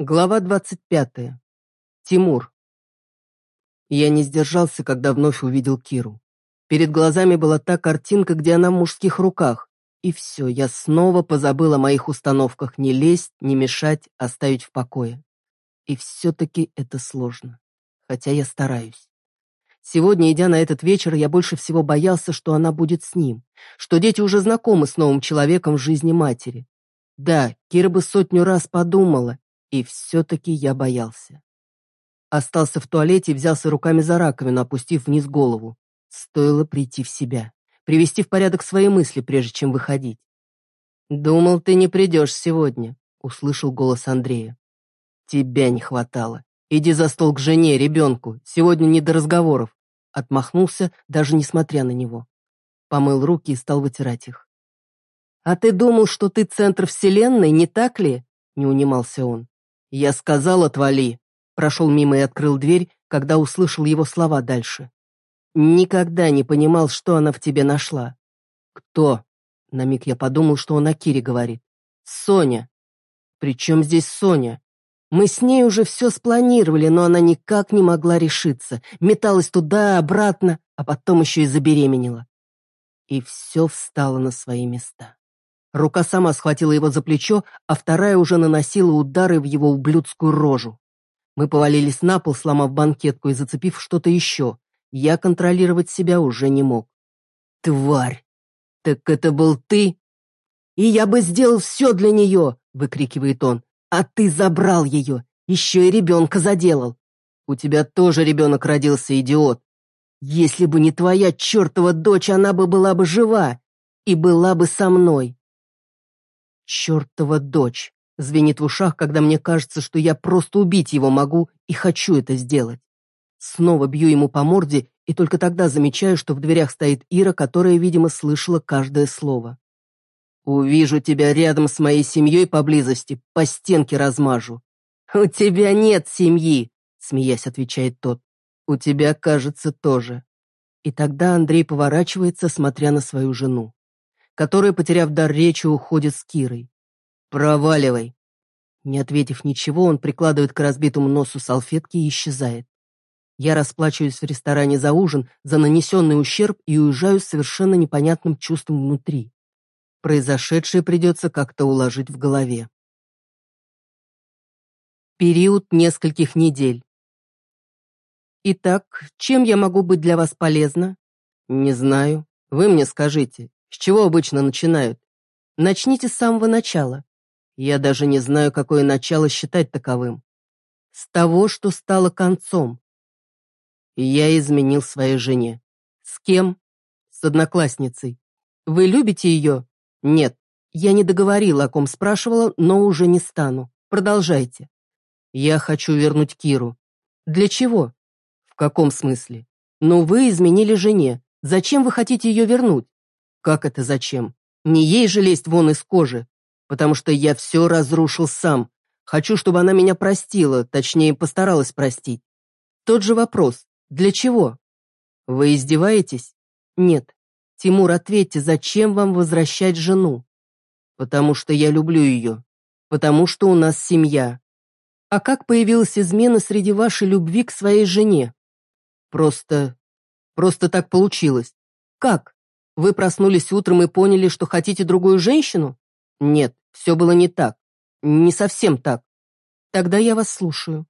Глава 25. Тимур. Я не сдержался, когда вновь увидел Киру. Перед глазами была та картинка, где она в мужских руках. И все, я снова позабыл о моих установках не лезть, не мешать, оставить в покое. И все-таки это сложно. Хотя я стараюсь. Сегодня, идя на этот вечер, я больше всего боялся, что она будет с ним, что дети уже знакомы с новым человеком в жизни матери. Да, Кира бы сотню раз подумала, и все-таки я боялся. Остался в туалете и взялся руками за раковину, опустив вниз голову. Стоило прийти в себя, привести в порядок свои мысли, прежде чем выходить. «Думал, ты не придешь сегодня», — услышал голос Андрея. «Тебя не хватало. Иди за стол к жене, ребенку. Сегодня не до разговоров». Отмахнулся, даже несмотря на него. Помыл руки и стал вытирать их. «А ты думал, что ты центр вселенной, не так ли?» — не унимался он. «Я сказал, отвали!» Прошел мимо и открыл дверь, когда услышал его слова дальше. «Никогда не понимал, что она в тебе нашла». «Кто?» На миг я подумал, что он о Кире говорит. «Соня». «При чем здесь Соня?» Мы с ней уже все спланировали, но она никак не могла решиться. Металась туда, обратно, а потом еще и забеременела. И все встало на свои места. Рука сама схватила его за плечо, а вторая уже наносила удары в его ублюдскую рожу. Мы повалились на пол, сломав банкетку и зацепив что-то еще. Я контролировать себя уже не мог. «Тварь! Так это был ты?» «И я бы сделал все для нее!» — выкрикивает он. «А ты забрал ее! Еще и ребенка заделал! У тебя тоже ребенок родился, идиот! Если бы не твоя чертова дочь, она бы была бы жива и была бы со мной!» «Чертова дочь!» Звенит в ушах, когда мне кажется, что я просто убить его могу и хочу это сделать. Снова бью ему по морде, и только тогда замечаю, что в дверях стоит Ира, которая, видимо, слышала каждое слово. «Увижу тебя рядом с моей семьей поблизости, по стенке размажу». «У тебя нет семьи», — смеясь отвечает тот. «У тебя, кажется, тоже». И тогда Андрей поворачивается, смотря на свою жену которая, потеряв дар речи, уходит с Кирой. «Проваливай!» Не ответив ничего, он прикладывает к разбитому носу салфетки и исчезает. Я расплачиваюсь в ресторане за ужин, за нанесенный ущерб и уезжаю с совершенно непонятным чувством внутри. Произошедшее придется как-то уложить в голове. Период нескольких недель. Итак, чем я могу быть для вас полезна? Не знаю. Вы мне скажите. С чего обычно начинают? Начните с самого начала. Я даже не знаю, какое начало считать таковым. С того, что стало концом. я изменил своей жене. С кем? С одноклассницей. Вы любите ее? Нет. Я не договорила, о ком спрашивала, но уже не стану. Продолжайте. Я хочу вернуть Киру. Для чего? В каком смысле? Ну, вы изменили жене. Зачем вы хотите ее вернуть? Как это зачем? Не ей же лезть вон из кожи. Потому что я все разрушил сам. Хочу, чтобы она меня простила, точнее, постаралась простить. Тот же вопрос. Для чего? Вы издеваетесь? Нет. Тимур, ответьте, зачем вам возвращать жену? Потому что я люблю ее. Потому что у нас семья. А как появилась измена среди вашей любви к своей жене? Просто... просто так получилось. Как? Вы проснулись утром и поняли, что хотите другую женщину? Нет, все было не так. Не совсем так. Тогда я вас слушаю.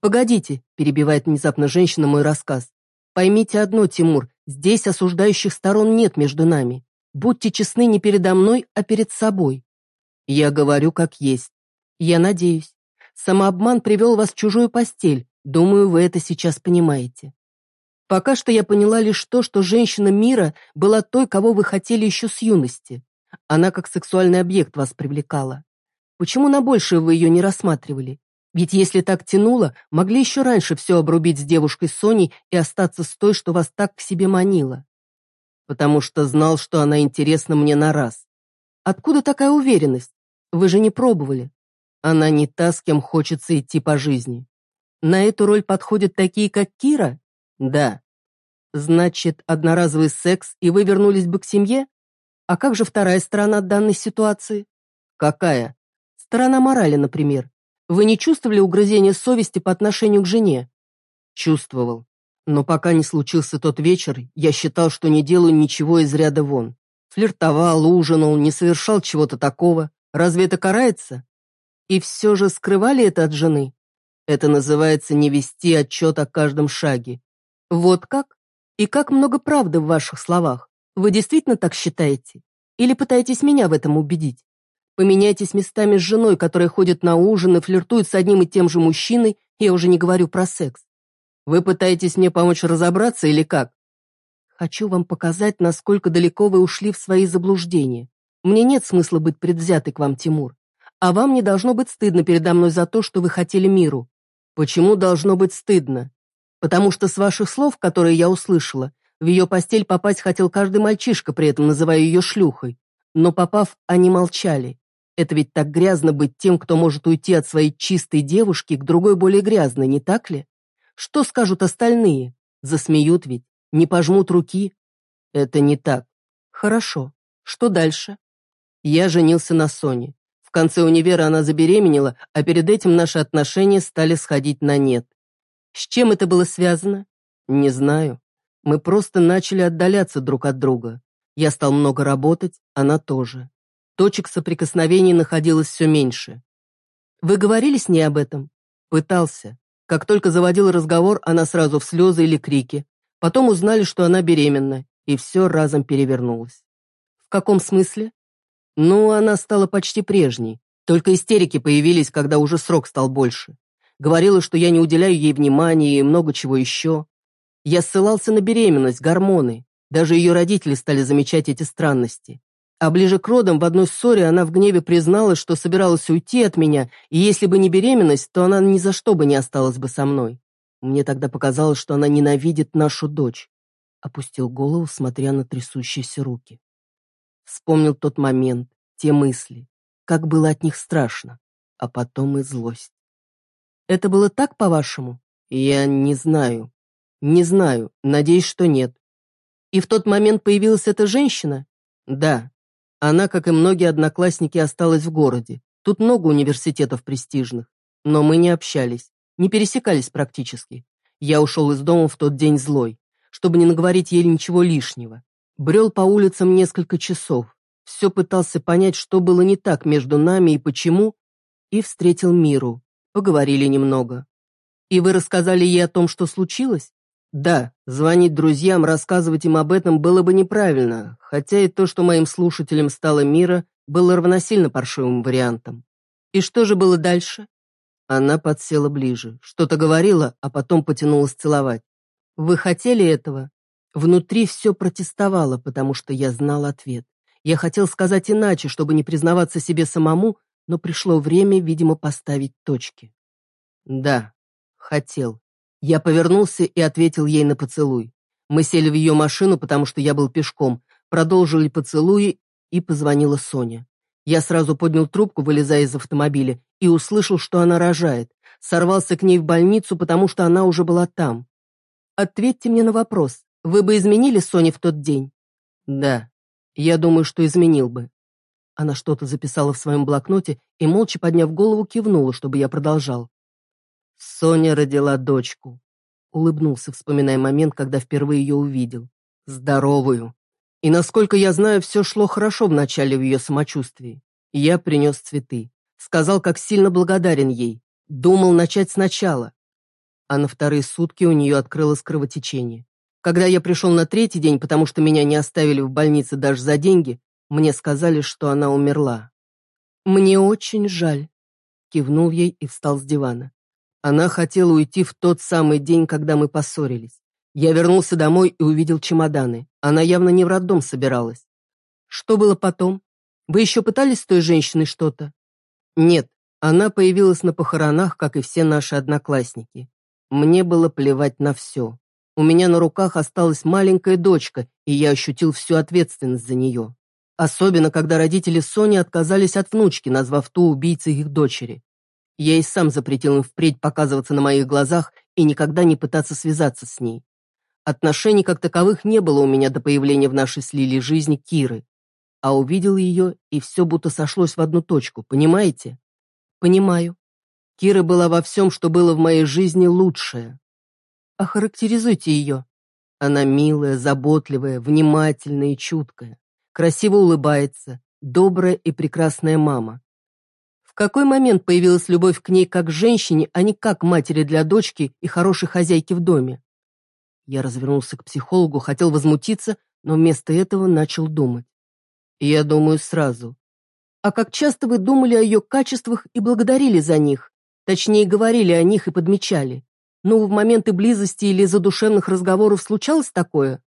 Погодите, перебивает внезапно женщина мой рассказ. Поймите одно, Тимур, здесь осуждающих сторон нет между нами. Будьте честны не передо мной, а перед собой. Я говорю как есть. Я надеюсь. Самообман привел вас в чужую постель. Думаю, вы это сейчас понимаете. Пока что я поняла лишь то, что женщина мира была той, кого вы хотели еще с юности. Она как сексуальный объект вас привлекала. Почему на большее вы ее не рассматривали? Ведь если так тянуло, могли еще раньше все обрубить с девушкой Соней и остаться с той, что вас так к себе манила. Потому что знал, что она интересна мне на раз. Откуда такая уверенность? Вы же не пробовали. Она не та, с кем хочется идти по жизни. На эту роль подходят такие, как Кира? Да. Значит, одноразовый секс, и вы вернулись бы к семье? А как же вторая сторона данной ситуации? Какая? Сторона морали, например. Вы не чувствовали угрызения совести по отношению к жене? Чувствовал. Но пока не случился тот вечер, я считал, что не делаю ничего из ряда вон. Флиртовал, ужинал, не совершал чего-то такого. Разве это карается? И все же скрывали это от жены? Это называется не вести отчет о каждом шаге. Вот как? И как много правды в ваших словах. Вы действительно так считаете? Или пытаетесь меня в этом убедить? Поменяйтесь местами с женой, которая ходит на ужин и флиртует с одним и тем же мужчиной, я уже не говорю про секс. Вы пытаетесь мне помочь разобраться или как? Хочу вам показать, насколько далеко вы ушли в свои заблуждения. Мне нет смысла быть предвзятой к вам, Тимур. А вам не должно быть стыдно передо мной за то, что вы хотели миру. Почему должно быть стыдно? Потому что с ваших слов, которые я услышала, в ее постель попасть хотел каждый мальчишка, при этом называя ее шлюхой. Но попав, они молчали. Это ведь так грязно быть тем, кто может уйти от своей чистой девушки к другой более грязной, не так ли? Что скажут остальные? Засмеют ведь, не пожмут руки. Это не так. Хорошо. Что дальше? Я женился на Соне. В конце универа она забеременела, а перед этим наши отношения стали сходить на нет. С чем это было связано? Не знаю. Мы просто начали отдаляться друг от друга. Я стал много работать, она тоже. Точек соприкосновений находилось все меньше. Вы говорили с ней об этом? Пытался. Как только заводил разговор, она сразу в слезы или крики. Потом узнали, что она беременна, и все разом перевернулось. В каком смысле? Ну, она стала почти прежней. Только истерики появились, когда уже срок стал больше. Говорила, что я не уделяю ей внимания и много чего еще. Я ссылался на беременность, гормоны. Даже ее родители стали замечать эти странности. А ближе к родам в одной ссоре она в гневе призналась, что собиралась уйти от меня, и если бы не беременность, то она ни за что бы не осталась бы со мной. Мне тогда показалось, что она ненавидит нашу дочь. Опустил голову, смотря на трясущиеся руки. Вспомнил тот момент, те мысли. Как было от них страшно. А потом и злость. Это было так, по-вашему? Я не знаю. Не знаю. Надеюсь, что нет. И в тот момент появилась эта женщина? Да, она, как и многие одноклассники, осталась в городе. Тут много университетов престижных. Но мы не общались, не пересекались практически. Я ушел из дома в тот день злой, чтобы не наговорить ей ничего лишнего. Брел по улицам несколько часов. Все пытался понять, что было не так между нами и почему, и встретил Миру. Поговорили немного. И вы рассказали ей о том, что случилось? Да, звонить друзьям, рассказывать им об этом было бы неправильно, хотя и то, что моим слушателям стало мира, было равносильно паршивым вариантом. И что же было дальше? Она подсела ближе, что-то говорила, а потом потянулась целовать. Вы хотели этого? Внутри все протестовало, потому что я знал ответ. Я хотел сказать иначе, чтобы не признаваться себе самому, но пришло время, видимо, поставить точки. Да, хотел. Я повернулся и ответил ей на поцелуй. Мы сели в ее машину, потому что я был пешком, продолжили поцелуи, и позвонила Соня. Я сразу поднял трубку, вылезая из автомобиля, и услышал, что она рожает. Сорвался к ней в больницу, потому что она уже была там. Ответьте мне на вопрос. Вы бы изменили Соне в тот день? Да. Я думаю, что изменил бы. Она что-то записала в своем блокноте и, молча подняв голову, кивнула, чтобы я продолжал. Соня родила дочку. Улыбнулся, вспоминая момент, когда впервые ее увидел. Здоровую. И, насколько я знаю, все шло хорошо вначале в ее самочувствии. Я принес цветы. Сказал, как сильно благодарен ей. Думал начать сначала. А на вторые сутки у нее открылось кровотечение. Когда я пришел на третий день, потому что меня не оставили в больнице даже за деньги, мне сказали, что она умерла. «Мне очень жаль», — кивнул ей и встал с дивана. Она хотела уйти в тот самый день, когда мы поссорились. Я вернулся домой и увидел чемоданы. Она явно не в роддом собиралась. Что было потом? Вы еще пытались с той женщиной что-то? Нет, она появилась на похоронах, как и все наши одноклассники. Мне было плевать на все. У меня на руках осталась маленькая дочка, и я ощутил всю ответственность за нее. Особенно, когда родители Сони отказались от внучки, назвав ту убийцей их дочери. Я и сам запретил им впредь показываться на моих глазах и никогда не пытаться связаться с ней. Отношений как таковых не было у меня до появления в нашей с Лили жизни Киры. А увидел ее, и все будто сошлось в одну точку, понимаете? Понимаю. Кира была во всем, что было в моей жизни лучшее. Охарактеризуйте ее. Она милая, заботливая, внимательная и чуткая, красиво улыбается, добрая и прекрасная мама. В какой момент появилась любовь к ней как женщине, а не как матери для дочки и хорошей хозяйки в доме? Я развернулся к психологу, хотел возмутиться, но вместо этого начал думать. И я думаю сразу. А как часто вы думали о ее качествах и благодарили за них? Точнее, говорили о них и подмечали. Ну, в моменты близости или задушевных разговоров случалось такое?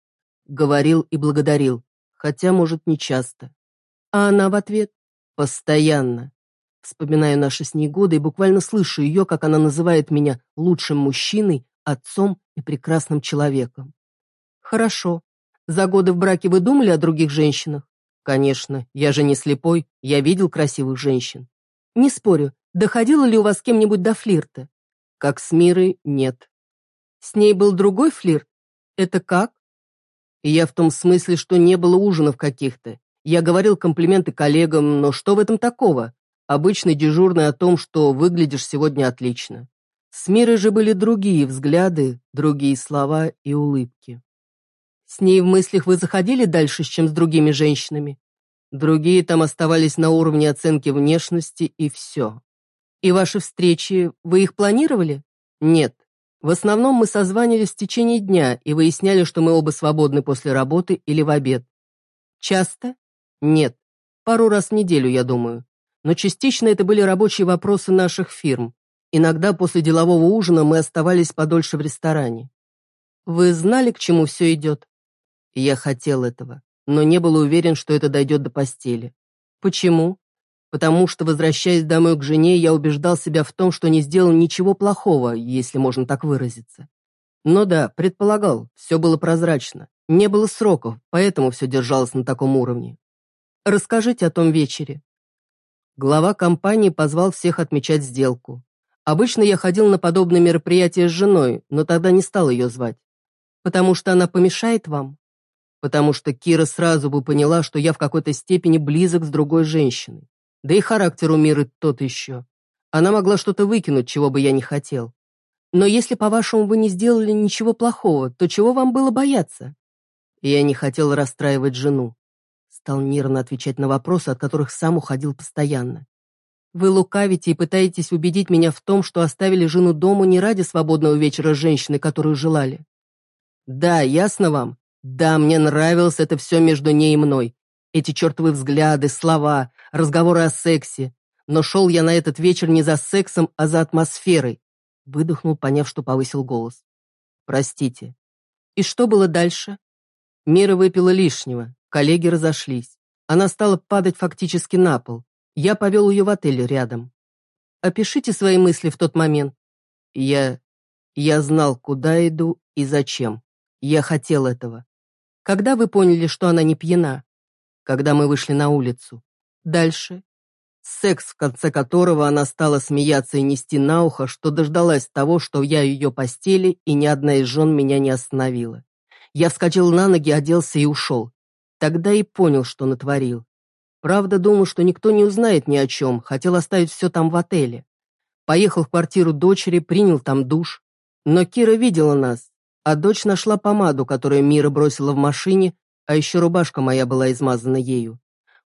Говорил и благодарил, хотя, может, не часто. А она в ответ? Постоянно. Вспоминаю наши с ней годы и буквально слышу ее, как она называет меня лучшим мужчиной, отцом и прекрасным человеком. Хорошо. За годы в браке вы думали о других женщинах? Конечно, я же не слепой, я видел красивых женщин. Не спорю, доходило ли у вас с кем-нибудь до флирта? Как с Мирой, нет. С ней был другой флирт? Это как? Я в том смысле, что не было ужинов каких-то. Я говорил комплименты коллегам, но что в этом такого? Обычный дежурный о том, что выглядишь сегодня отлично. С Мирой же были другие взгляды, другие слова и улыбки. С ней в мыслях вы заходили дальше, чем с другими женщинами? Другие там оставались на уровне оценки внешности и все. И ваши встречи, вы их планировали? Нет. В основном мы созванивались в течение дня и выясняли, что мы оба свободны после работы или в обед. Часто? Нет. Пару раз в неделю, я думаю. Но частично это были рабочие вопросы наших фирм. Иногда после делового ужина мы оставались подольше в ресторане. Вы знали, к чему все идет? Я хотел этого, но не был уверен, что это дойдет до постели. Почему? Потому что, возвращаясь домой к жене, я убеждал себя в том, что не сделал ничего плохого, если можно так выразиться. Но да, предполагал, все было прозрачно. Не было сроков, поэтому все держалось на таком уровне. Расскажите о том вечере. Глава компании позвал всех отмечать сделку. Обычно я ходил на подобные мероприятия с женой, но тогда не стал ее звать. Потому что она помешает вам? Потому что Кира сразу бы поняла, что я в какой-то степени близок с другой женщиной. Да и характер у Миры тот еще. Она могла что-то выкинуть, чего бы я не хотел. Но если, по-вашему, вы не сделали ничего плохого, то чего вам было бояться? Я не хотел расстраивать жену. Стал нервно отвечать на вопросы, от которых сам уходил постоянно. Вы лукавите и пытаетесь убедить меня в том, что оставили жену дома не ради свободного вечера с женщиной, которую желали. Да, ясно вам? Да, мне нравилось это все между ней и мной. Эти чертовы взгляды, слова, разговоры о сексе. Но шел я на этот вечер не за сексом, а за атмосферой. Выдохнул, поняв, что повысил голос. Простите. И что было дальше? Мира выпила лишнего, коллеги разошлись. Она стала падать фактически на пол. Я повел ее в отель рядом. Опишите свои мысли в тот момент. Я... Я знал, куда иду и зачем. Я хотел этого. Когда вы поняли, что она не пьяна? когда мы вышли на улицу. Дальше. Секс, в конце которого она стала смеяться и нести на ухо, что дождалась того, что я ее постели, и ни одна из жен меня не остановила. Я вскочил на ноги, оделся и ушел. Тогда и понял, что натворил. Правда, думал, что никто не узнает ни о чем, хотел оставить все там в отеле. Поехал в квартиру дочери, принял там душ. Но Кира видела нас, а дочь нашла помаду, которую Мира бросила в машине, а еще рубашка моя была измазана ею.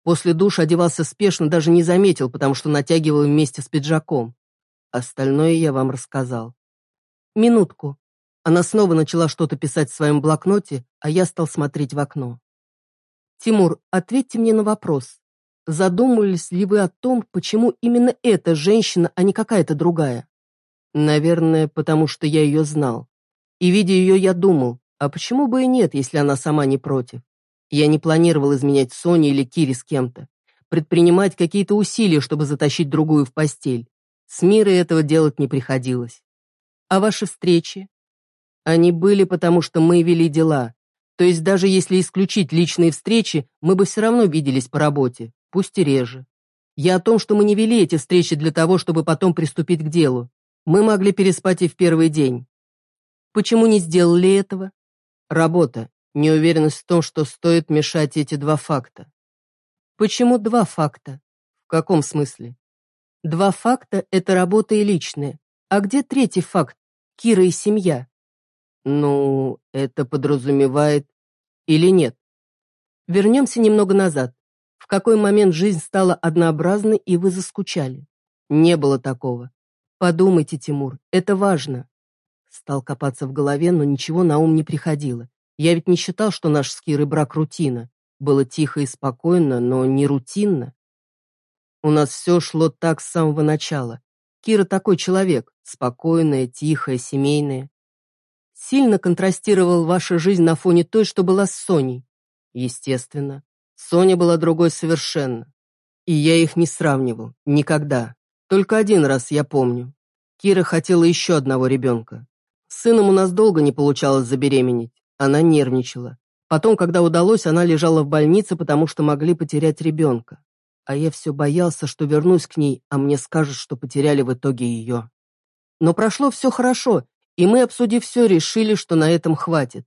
После душа одевался спешно, даже не заметил, потому что натягивал вместе с пиджаком. Остальное я вам рассказал. Минутку. Она снова начала что-то писать в своем блокноте, а я стал смотреть в окно. Тимур, ответьте мне на вопрос. Задумывались ли вы о том, почему именно эта женщина, а не какая-то другая? Наверное, потому что я ее знал. И, видя ее, я думал, а почему бы и нет, если она сама не против? Я не планировал изменять Соне или Кире с кем-то, предпринимать какие-то усилия, чтобы затащить другую в постель. С Мирой этого делать не приходилось. А ваши встречи? Они были, потому что мы вели дела. То есть даже если исключить личные встречи, мы бы все равно виделись по работе, пусть и реже. Я о том, что мы не вели эти встречи для того, чтобы потом приступить к делу. Мы могли переспать и в первый день. Почему не сделали этого? Работа. Неуверенность в том, что стоит мешать эти два факта. Почему два факта? В каком смысле? Два факта — это работа и личное. А где третий факт? Кира и семья. Ну, это подразумевает... Или нет? Вернемся немного назад. В какой момент жизнь стала однообразной, и вы заскучали? Не было такого. Подумайте, Тимур, это важно. Стал копаться в голове, но ничего на ум не приходило. Я ведь не считал, что наш с Кирой брак рутина. Было тихо и спокойно, но не рутинно. У нас все шло так с самого начала. Кира такой человек, спокойная, тихая, семейная. Сильно контрастировала ваша жизнь на фоне той, что была с Соней. Естественно. Соня была другой совершенно. И я их не сравнивал. Никогда. Только один раз я помню. Кира хотела еще одного ребенка. С сыном у нас долго не получалось забеременеть. Она нервничала. Потом, когда удалось, она лежала в больнице, потому что могли потерять ребенка. А я все боялся, что вернусь к ней, а мне скажут, что потеряли в итоге ее. Но прошло все хорошо, и мы, обсудив все, решили, что на этом хватит.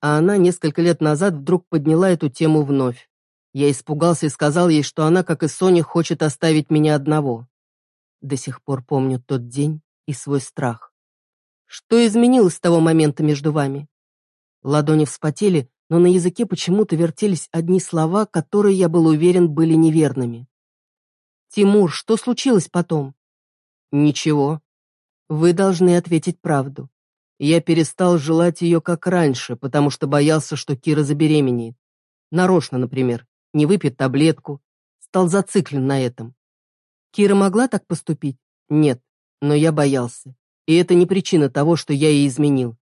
А она несколько лет назад вдруг подняла эту тему вновь. Я испугался и сказал ей, что она, как и Соня, хочет оставить меня одного. До сих пор помню тот день и свой страх. Что изменилось с того момента между вами? Ладони вспотели, но на языке почему-то вертелись одни слова, которые, я был уверен, были неверными. «Тимур, что случилось потом?» «Ничего. Вы должны ответить правду. Я перестал желать ее как раньше, потому что боялся, что Кира забеременеет. Нарочно, например, не выпьет таблетку. Стал зациклен на этом. Кира могла так поступить? Нет, но я боялся. И это не причина того, что я ей изменил.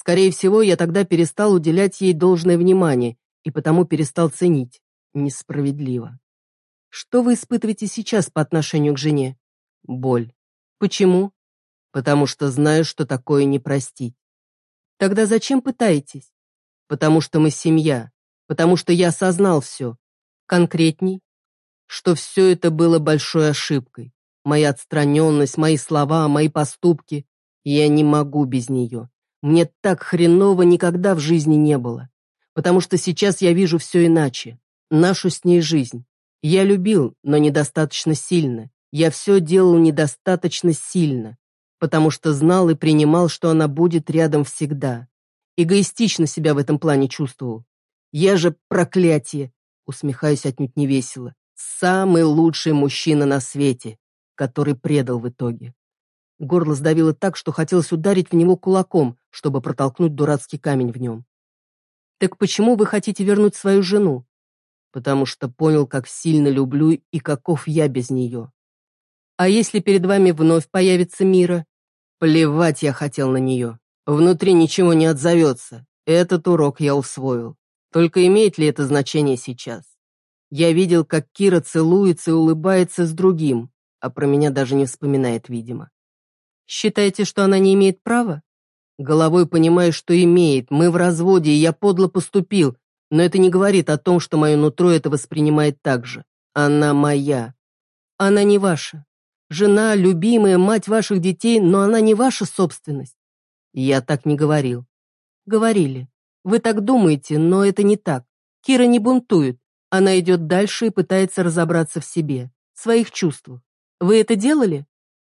Скорее всего, я тогда перестал уделять ей должное внимание и потому перестал ценить. Несправедливо. Что вы испытываете сейчас по отношению к жене? Боль. Почему? Потому что знаю, что такое не простить. Тогда зачем пытаетесь? Потому что мы семья. Потому что я осознал все. Конкретней? что все это было большой ошибкой. Моя отстраненность, мои слова, мои поступки. Я не могу без нее. Мне так хреново никогда в жизни не было. Потому что сейчас я вижу все иначе. Нашу с ней жизнь. Я любил, но недостаточно сильно. Я все делал недостаточно сильно. Потому что знал и принимал, что она будет рядом всегда. Эгоистично себя в этом плане чувствовал. Я же проклятие. Усмехаюсь отнюдь невесело. Самый лучший мужчина на свете, который предал в итоге. Горло сдавило так, что хотелось ударить в него кулаком, чтобы протолкнуть дурацкий камень в нем. «Так почему вы хотите вернуть свою жену?» «Потому что понял, как сильно люблю и каков я без нее. А если перед вами вновь появится Мира?» Плевать я хотел на нее. Внутри ничего не отзовется. Этот урок я усвоил. Только имеет ли это значение сейчас? Я видел, как Кира целуется и улыбается с другим, а про меня даже не вспоминает, видимо. Считаете, что она не имеет права? Головой понимаю, что имеет. Мы в разводе, и я подло поступил. Но это не говорит о том, что мое нутро это воспринимает так же. Она моя. Она не ваша. Жена, любимая, мать ваших детей, но она не ваша собственность. Я так не говорил. Говорили. Вы так думаете, но это не так. Кира не бунтует. Она идет дальше и пытается разобраться в себе, в своих чувствах. Вы это делали?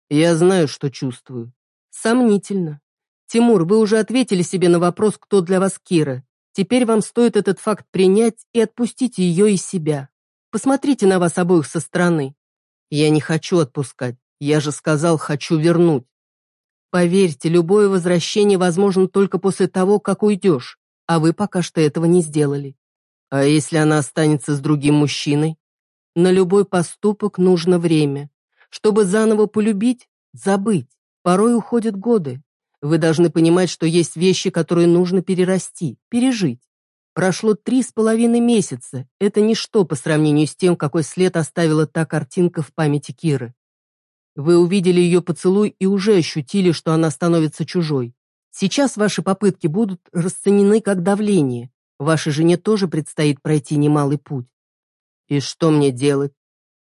Я знаю, что чувствую. Сомнительно. Тимур, вы уже ответили себе на вопрос, кто для вас Кира. Теперь вам стоит этот факт принять и отпустить ее из себя. Посмотрите на вас обоих со стороны. Я не хочу отпускать. Я же сказал, хочу вернуть. Поверьте, любое возвращение возможно только после того, как уйдешь, а вы пока что этого не сделали. А если она останется с другим мужчиной? На любой поступок нужно время. Чтобы заново полюбить, забыть. Порой уходят годы. Вы должны понимать, что есть вещи, которые нужно перерасти, пережить. Прошло три с половиной месяца. Это ничто по сравнению с тем, какой след оставила та картинка в памяти Киры. Вы увидели ее поцелуй и уже ощутили, что она становится чужой. Сейчас ваши попытки будут расценены как давление, Вашей жене тоже предстоит пройти немалый путь. И что мне делать?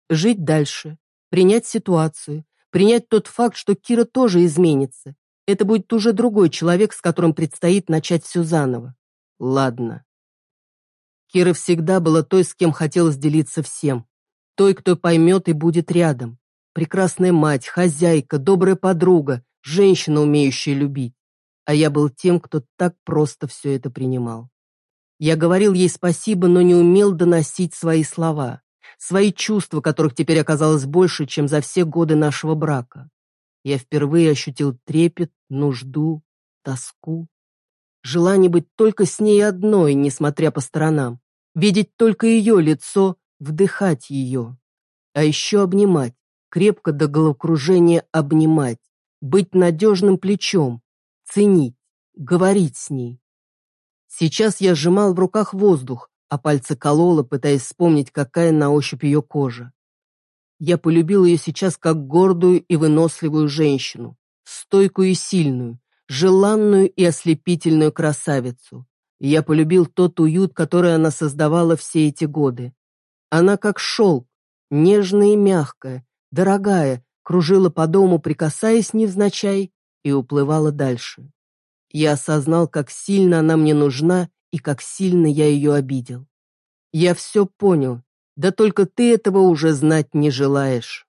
Жить дальше, принять ситуацию, принять тот факт, что Кира тоже изменится. Это будет уже другой человек, с которым предстоит начать все заново. Ладно. Кира всегда была той, с кем хотелось делиться всем. Той, кто поймет и будет рядом. Прекрасная мать, хозяйка, добрая подруга, женщина, умеющая любить. А я был тем, кто так просто все это принимал. Я говорил ей спасибо, но не умел доносить свои слова, свои чувства, которых теперь оказалось больше, чем за все годы нашего брака. Я впервые ощутил трепет, нужду, тоску. Желание быть только с ней одной, несмотря по сторонам. Видеть только ее лицо, вдыхать ее. А еще обнимать, крепко до головокружения обнимать, быть надежным плечом, ценить, говорить с ней. Сейчас я сжимал в руках воздух, а пальцы кололо, пытаясь вспомнить, какая на ощупь ее кожа. Я полюбил ее сейчас как гордую и выносливую женщину, стойкую и сильную, желанную и ослепительную красавицу. я полюбил тот уют, который она создавала все эти годы. Она как шелк, нежная и мягкая, дорогая, кружила по дому, прикасаясь невзначай, и уплывала дальше. Я осознал, как сильно она мне нужна и как сильно я ее обидел. Я все понял, да только ты этого уже знать не желаешь.